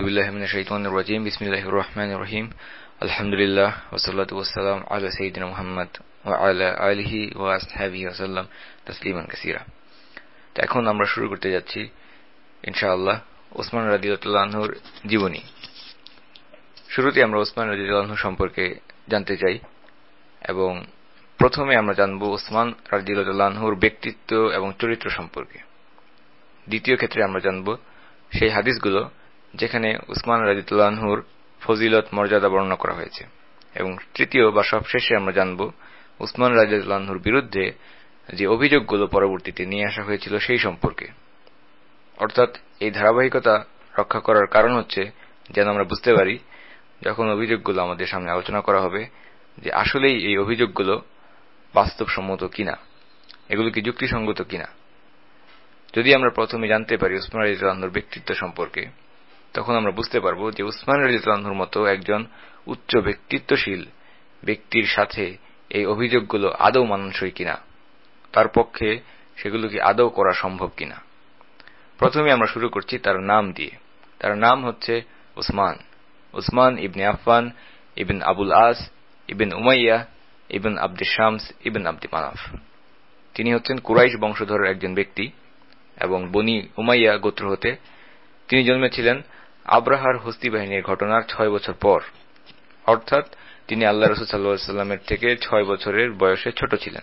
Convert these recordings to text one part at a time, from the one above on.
بالله من الشيطان الرجيم بسم الله الرحمن الرحيم الحمد لله والصلاة والسلام على سيدنا محمد وعلى آله وأصحابه وسلم تسليما كثيرا এখন আমরা শুরু করতে যাচ্ছি ইনশাআল্লাহ ওসমান রাদিউল্লাহর জীবনী শুরুতে আমরা ওসমান রাদিউল্লাহ সম্পর্কে জানতে চাই এবং প্রথমে আমরা জানব ওসমান রাদিউল্লাহর ব্যক্তিত্ব এবং চরিত্র সম্পর্কে দ্বিতীয় ক্ষেত্রে আমরা জানব সেই হাদিসগুলো যেখানে উসমান রাজিতুল্লাহুর ফজিলত, মর্যাদা বর্ণনা করা হয়েছে। এবং তৃতীয় বা সবশেষে আমরা জানব উসমান রাজিতুল্লাহুর বিরুদ্ধে যে অভিযোগগুলো পরবর্তীতে নিয়ে আসা হয়েছিল সেই সম্পর্কে। অর্থাৎ এই ধারাবাহিকতা রক্ষা করার কারণ হচ্ছে, যেন আমরা বুঝতে পারি, যখন অভিযোগগুলো আমাদের সামনে আলোচনা করা হবে, যে আসলেই এই অভিযোগগুলো বাস্তবসম্মত কিনা, এগুলো কি যুক্তিসঙ্গত কিনা। যদি আমরা প্রথমে জানতে পারি উসমান রাজিতুল্লাহুর ব্যক্তিত্ব সম্পর্কে তখন আমরা বুঝতে পারব যে উসমান রাজিতুল্লাহুর মতো একজন উচ্চ ব্যক্তিত্বশীল ব্যক্তির সাথে এই অভিযোগগুলো আদৌ মানানসই কিনা? তার পক্ষে সেগুলো কি আদৌ করা সম্ভব কিনা? প্রথমে আমরা শুরু করছি তার নাম দিয়ে। তার নাম হচ্ছে Usman. Usman ibn Affan, ibn Abul As, ibn Umayya, ibn Abde Shams, ibn Abdi Manaf. তিনি হচ্ছেন কুরাইশ বংশধরের একজন ব্যক্তি এবং বনি উমাইয়া গোত্র হতে তিনি জন্মেছিলেন আব্রাহার হস্তি বাহিনীর ঘটনার ছয় বছর পর। অর্থাৎ তিনি আল্লাহ রসুল থেকে ছয় বছরের বয়সে ছোট ছিলেন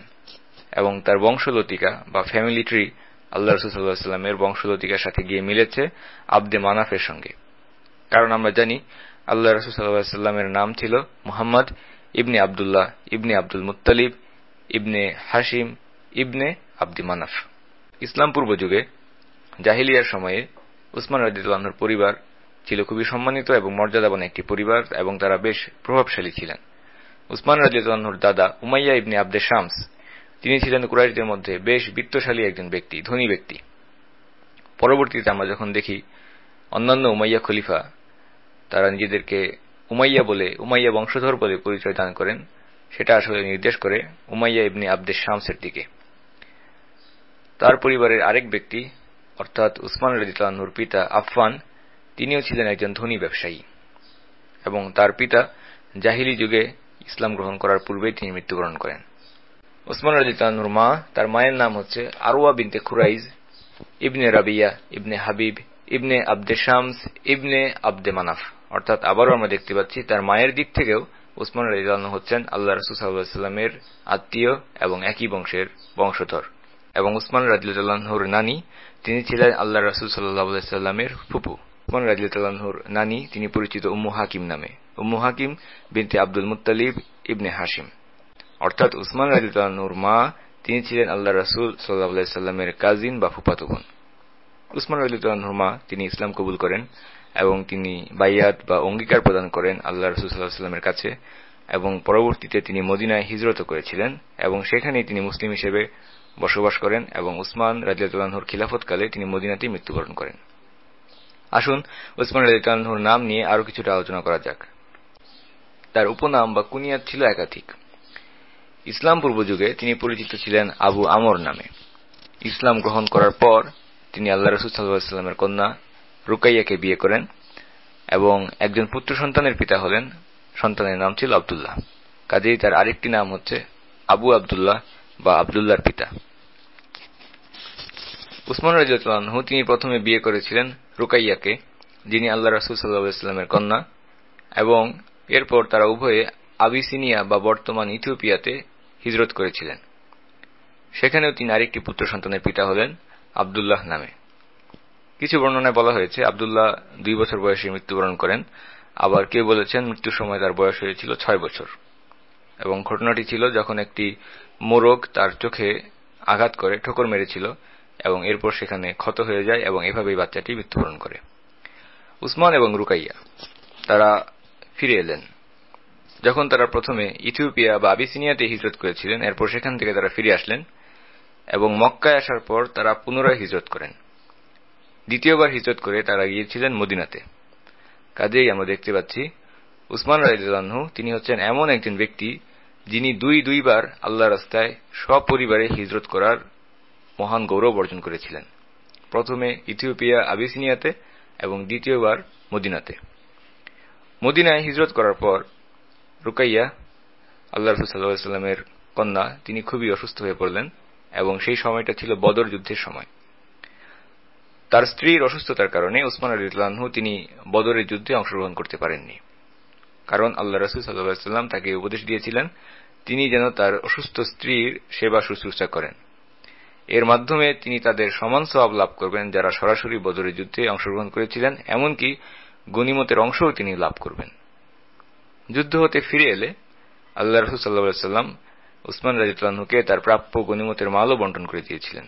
এবং তার বংশলতিকা বা ফ্যামিলি ট্রি আল্লাহ রসুল বংশলতিকার সাথে গিয়ে মিলেছে আব্দে মানাফের সঙ্গে। কারণ আমরা জানি আল্লাহ রসুল সাল্লাহামের নাম ছিল Muhammad ibn Abdullah ibn Abdul Muttalib ibn Hashim ibn Abdi Manaf. Islam পূর্ব যুগে জাহিলিয়ার সময়ে উসমান রাজিদুল্লাহর পরিবার ছিল খুবই সম্মানিত এবং মর্যাদাবান একটি পরিবার এবং তারা বেশ প্রভাবশালী ছিলেন। উসমান রাজিদুল্লাহর দাদা উমাইয়া ইবনে আব্দে শামস, তিনি ছিলেন কুরাইশদের মধ্যে বেশ বিত্তশালী একজন ব্যক্তি, ধনী ব্যক্তি। পরবর্তীতে আমরা যখন দেখি, অন্যান্য উমাইয়া খলিফা, তারা নিজেদেরকে উমাইয়া বলে, উমাইয়া বংশধর বলে পরিচয় দান করেন, সেটা আসলে নির্দেশ করে উমাইয়া ইবনে আব্দে শামসের দিকে। তার পরিবারের আরেক ব্যক্তি, অর্থাৎ উসমান রাজিতানুর পিতা আফফান তিনিও ছিলেন একজন ধনী ব্যবসায়ী এবং তার পিতা জাহিলি যুগে ইসলাম গ্রহণ করার পূর্বেই তিনি মৃত্যুবরণ করেন। উসমান রাজিতানুর মা, তার মায়ের নাম হচ্ছে আরোয়া বিনতে খুরাইজ ইবনে রাবিয়া, ইবনে হাবিব, ইবনে আব্দে শামস, ইবনে আব্দে মানাফ। অর্থাৎ আবারও আমরা দেখতে পাচ্ছি তার মায়ের দিক থেকেও উসমান রাজিতানু হচ্ছেন আল্লাহ রসুল সাল্লাহামের আত্মীয় এবং একই বংশের বংশধর। এবং উসমান রাজিউল্লাহর নানি, তিনি ছিলেন আল্লাহ রসুল সাল্লাহামের ফুপু। উসমান রাজিউল্লাহর নানি, তিনি পরিচিত উম্মু হাকিম নামে। উম্মু হাকিম বিনতে আব্দুল মুতালিব ইবনে হাসিম অর্থাৎ উসমান রাজিউল্লাহর মা, তিনি ছিলেন আল্লাহ রসুল সাল্লাহ সাল্লামের কাজিন বা ফুপাতো বোন উসমান রাজিউল্লাহর মা, তিনি ইসলাম কবুল করেন এবং তিনি বাইয়াত বা অঙ্গীকার প্রদান করেন আল্লাহ রসুল সাল্লাহ সাল্লামের কাছে এবং পরবর্তীতে তিনি মদিনায় হিজরত করেছিলেন এবং সেখানেই তিনি মুসলিম হিসেবে বসবাস করেন এবং উসমান রাজিয়াতুল্লাহর খিলাফতকালে তিনি মদিনাতেই মৃত্যুবরণ করেন। আসুন উসমান রাজিয়াতুল্লাহর নাম নিয়ে আরও কিছুটা আলোচনা করা যাক। তার উপনাম বা কুনিয়াত ছিল একাধিক। ইসলাম পূর্ব যুগে তিনি পরিচিত ছিলেন আবু আমর নামে। ইসলাম গ্রহণ করার পর তিনি আল্লাহ রসুল সাল্লাহামের কন্যা রুকাইয়াকে বিয়ে করেন এবং একজন পুত্র সন্তানের পিতা হলেন। সন্তানের নাম ছিল আবদুল্লাহ। কাজেই তার আরেকটি নাম হচ্ছে আবু আবদুল্লাহ বা আবদুল্লাহর পিতা। উসমান রাজিউল্লাহ তিনি প্রথমে বিয়ে করেছিলেন রুকাইয়াকে যিনি আল্লাহ রাসুল সাল্লাহামের কন্যা, এবং এরপর তারা উভয়ে আবিসিনিয়া বা বর্তমান ইথিওপিয়াতে হিজরত করেছিলেন। সেখানেও তিনি আরেকটি পুত্র সন্তানের পিতা হলেন আবদুল্লাহ নামে। কিছু বর্ণনায় বলা হয়েছে, আবদুল্লাহ দুই বছর বয়সে মৃত্যুবরণ করেন, আবার কেউ বলেছেন মৃত্যুর সময় তার বয়স হয়েছিল ছয় বছর। এবং ঘটনাটি ছিল যখন একটি মোরগ তার চোখে আঘাত করে, ঠোকর মেরেছিল এবং এরপর সেখানে ক্ষত হয়ে যায় এবং এভাবেই বাচ্চাটি মৃত্যুবরণ করে। উসমান এবং রুকাইয়া, তারা ফিরে এলেন। যখন তারা প্রথমে ইথিওপিয়া বা আবিসিনিয়াতে হিজরত করেছিলেন, এরপর সেখান থেকে তারা ফিরে আসলেন এবং মক্কায় আসার পর তারা পুনরায় হিজরত করেন। দ্বিতীয়বার হিজরত করে তারা গিয়েছিলেন মদিনাতে। কাজেই আমরা দেখতে পাচ্ছি, উসমান রাজিদানহু তিনি হচ্ছেন এমন একজন ব্যক্তি যিনি দুই দুইবার আল্লাহ রাস্তায় সপরিবারে হিজরত করার মহান গৌরব অর্জন করেছিলেন। প্রথমে ইথিওপিয়া আবিসিনিয়াতে এবং দ্বিতীয়বার মদিনাতে। মদিনায় হিজরত করার পর রুকাইয়া, আল্লাহ রসুল সাল্লাহামের কন্যা, তিনি খুবই অসুস্থ হয়ে পড়লেন এবং সেই সময়টা ছিল বদর যুদ্ধের সময়। তার স্ত্রীর অসুস্থতার কারণে উসমান আলিউল্লাহু তিনি বদরের যুদ্ধে অংশগ্রহণ করতে পারেননি। কারণ আল্লাহ রসুল সাল্লাহাম তাকে উপদেশ দিয়েছিলেন, তিনি যেন তার অসুস্থ স্ত্রীর সেবা শুশ্রূষা করেন। এর মাধ্যমে তিনি তাদের সমান সবাব লাভ করবেন যারা সরাসরি বদরের যুদ্ধে অংশগ্রহণ করেছিলেন, এমনকি গনিমতের অংশও তিনি লাভ করবেন। যুদ্ধ হতে ফিরে এলে আল্লাহ সাল্লাহ সাল্লাম উসমান রাজিতুল্লাহকে তার প্রাপ্য গনিমতের মালও বন্টন করে দিয়েছিলেন,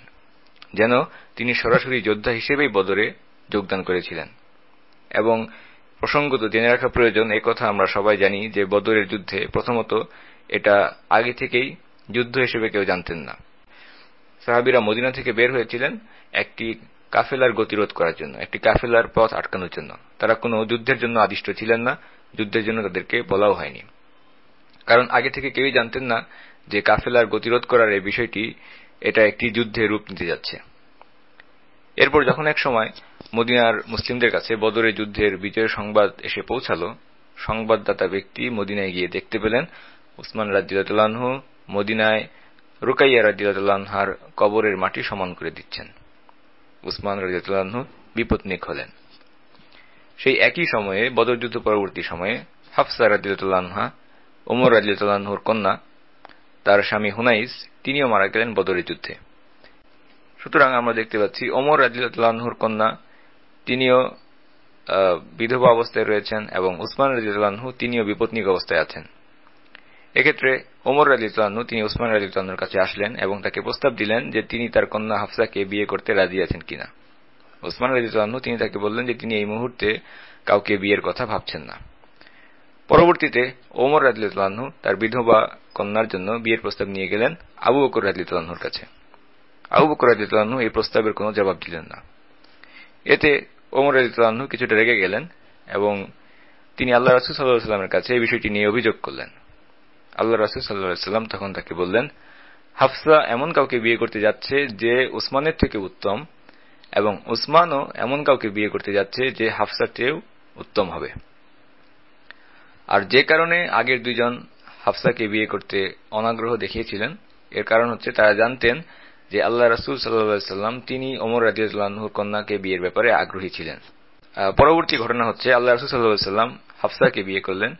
যেন তিনি সরাসরি যোদ্ধা হিসেবেই বদরে যোগদান করেছিলেন। এবং প্রসঙ্গত জেনে রাখা প্রয়োজন কথা আমরা সবাই জানি যে বদরের যুদ্ধে প্রথমত এটা আগে থেকেই যুদ্ধ হিসেবে কেউ জানতেন না। সাহাবিরা মদিনা থেকে বের হয়েছিলেন একটি কাফেলার গতিরোধ করার জন্য, একটি কাফেলার পথ আটকানোর জন্য। তারা কোনো যুদ্ধের জন্য আদিষ্ট ছিলেন না, যুদ্ধের জন্য তাদেরকে বলাও হয়নি। কারণ আগে থেকে কেউই জানতেন না যে কাফেলার গতিরোধ করার এই বিষয়টি, এটা একটি যুদ্ধে রূপ নিতে যাচ্ছে। এরপর যখন এক সময় মদিনার মুসলিমদের কাছে বদরের যুদ্ধের বিজয়ের সংবাদ এসে পৌঁছাল, সংবাদদাতা ব্যক্তি মদিনায় গিয়ে দেখতে পেলেন, উসমান রাজিউল্লাহ মদিনায় রুকাইয়া রাজিউল্লাহার কবরের মাটি সমান করে দিচ্ছেন। উসমান রাজিউল্লাহ বিপত্নিক হলেন। সেই একই সময়ে বদরযুদ্ধ পরবর্তী সময়ে, হাফসা রাজিউল্লাহা ওমর রাজিউল্লাহর কন্যা, তার স্বামী হুনাইস, তিনিও মারা গেলেন বদরের যুদ্ধে। সুতরাং আমরা দেখতে পাচ্ছি, ওমর রাজিউল্লাহর কন্যা, তিনিও বিধবা অবস্থায় রয়েছেন এবং উসমান রাজিউল্লাহু তিনিও বিপত্নিক অবস্থায় আছেন। এক্ষেত্রে ওমর রাজিউল্লাহু তিনি উসমান রাজিউল্লাহর কাছে আসলেন এবং তাকে প্রস্তাব দিলেন যে তিনি তার কন্যা হাফসাকে বিয়ে করতে রাজি আছেন কিনা। উসমান রাজিউল্লাহু তিনি তাকে বললেন যে তিনি এই মুহূর্তে কাউকে বিয়ের কথা ভাবছেন না। পরবর্তীতে ওমর রাজিউল্লাহু তার বিধবা কন্যার জন্য বিয়ের প্রস্তাব নিয়ে গেলেন আবু বকর রাজিউল্লাহর কাছে। আবু বকর রাজিউল্লাহু এই প্রস্তাবের কোনো জবাব দিলেন না। এতে ওমর রাজিউল্লাহু কিছুটা রেগে গেলেন এবং তিনি আল্লাহ রাসুল সাল্লাহ সাল্লামের কাছে এই বিষয়টি নিয়ে অভিযোগ করলেন। আল্লাহ রাসুল সাল্লাহ সাল্লাম তখন তাকে বললেন, হাফসা এমন কাউকে বিয়ে করতে যাচ্ছে যে উসমানের থেকে উত্তম এবং উসমানও এমন কাউকে বিয়ে করতে যাচ্ছে যে হাফসার চেয়েও উত্তম হবে। আর যে কারণে আগের দুইজন হাফসাকে বিয়ে করতে অনাগ্রহ দেখিয়েছিলেন, এর কারণ হচ্ছে তারা জানতেন যে আল্লাহ রাসুল সাল্লাম তিনি ওমর রাজিউল্লাহর কন্যাকে বিয়ের ব্যাপারে আগ্রহী ছিলেন। পরবর্তী ঘটনা হচ্ছে আল্লাহ রাসুল সাল্লাম হাফসাকে বিয়ে করলেন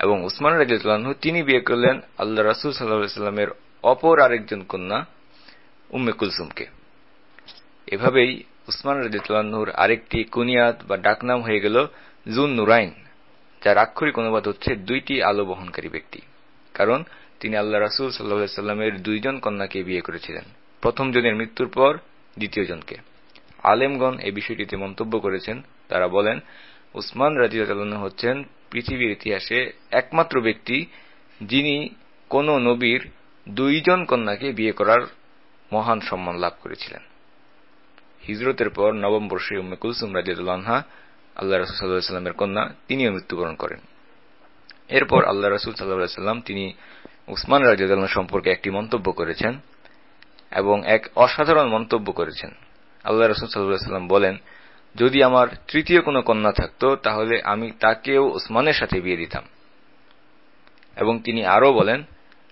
এবং উসমান রাজিউল্লাহ তিনি বিয়ে করলেন আল্লাহ রাসুল সাল্লামের অপর আরেকজন কন্যা উম্মে কুলসুমকে। এভাবেই উসমান রাজিউল্লাহর আরেকটি কুনিয়াত বা ডাকনাম হয়ে গেল জুন নুরাইন যার আক্ষরিক অনুবাদ হচ্ছে দুইটি আলো বহনকারী ব্যক্তি। কারণ তিনি আল্লাহ রাসুল সাল্লাহ সাল্লামের দুইজন কন্যাকে বিয়ে করেছিলেন। প্রথম জনের মৃত্যুর পর দ্বিতীয় জনকে। আলেমগণ এই বিষয়টিতে মন্তব্য করেছেন, তারা বলেন উসমান রাজিউল্লাহ হচ্ছেন পৃথিবীর ইতিহাসে একমাত্র ব্যক্তি যিনি কোন নবীর দুইজন কন্যাকে বিয়ে করার মহান সম্মান লাভ করেছিলেন। হিজরতের পর নবম বর্ষে উম্মে কুলসুম রাজিউল্লাহা আল্লাহ রসুল সাল্লাহ কন্যা, তিনিও মৃত্যুবরণ করেন। এরপর আল্লাহ রসুল সাল্লাহ সাল্লাম তিনি উসমান রাজিউল্লাহ সম্পর্কে একটি মন্তব্য করেছেন এবং এক অসাধারণ মন্তব্য করেছেন। আল্লাহ রসুল সাল্লাহ সাল্লাম বলেন যদি আমার তৃতীয় কোনো কন্যা থাকত, তাহলে আমি তাকেও উসমানের সাথে বিয়ে দিতাম। এবং তিনি আরও বলেন,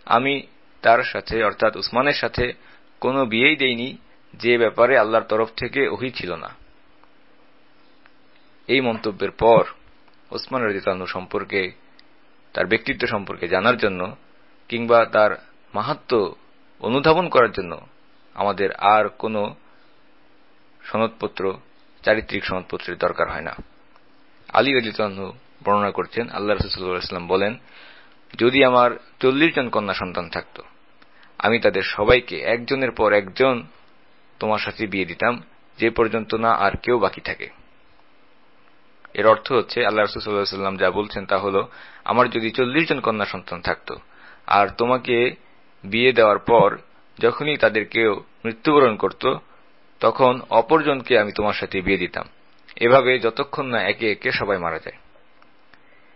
আমি তার সাথে, অর্থাৎ উসমানের সাথে কোনো বিয়েই দেইনি, যে ব্যাপারে আল্লাহর তরফ থেকে ওহি ছিল না। এই মন্তব্যের পর ওসমান রাজিতানু সম্পর্কে, তার ব্যক্তিত্ব সম্পর্কে জানার জন্য, কিংবা তার মাহাত্ম অনুধাবন করার জন্য আমাদের আর কোনো সনদপত্র চারিত্রিক সনদপত্রের দরকার হয় না। আলী রাজিতানু বর্ণনা করছেন, আল্লাহ রসুল্লাহাম বলেন, যদি আমার চল্লিশ জন কন্যা সন্তান থাকত, আমি তাদের সবাইকে একজনের পর একজন তোমার সাথে বিয়ে দিতাম, যে পর্যন্ত না আর কেউ বাকি থাকে। এর অর্থ হচ্ছে, আল্লাহ রসুল্লাহাম যা বলছেন তা হল, আমার যদি চল্লিশ জন কন্যা সন্তান থাকত, আর তোমাকে বিয়ে দেওয়ার পর যখনই তাদের কেউ মৃত্যুবরণ করত তখন অপরজনকে আমি তোমার সাথে বিয়ে দিতাম। এভাবে যতক্ষণ না একে একে সবাই মারা যায়।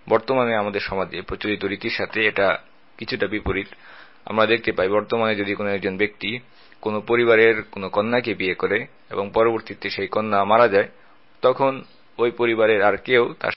বর্তমানে আমাদের সমাজে প্রচলিত রীতির সাথে এটা কিছুটা বিপরীত। আমরা দেখতে পাই, বর্তমানে যদি কোনো একজন ব্যক্তি কোন পরিবারের কোন কন্যাকে বিয়ে করে এবং পরবর্তীতে সেই কন্যা মারা যায়, তখন ওই পরিবারের আর কেউ তার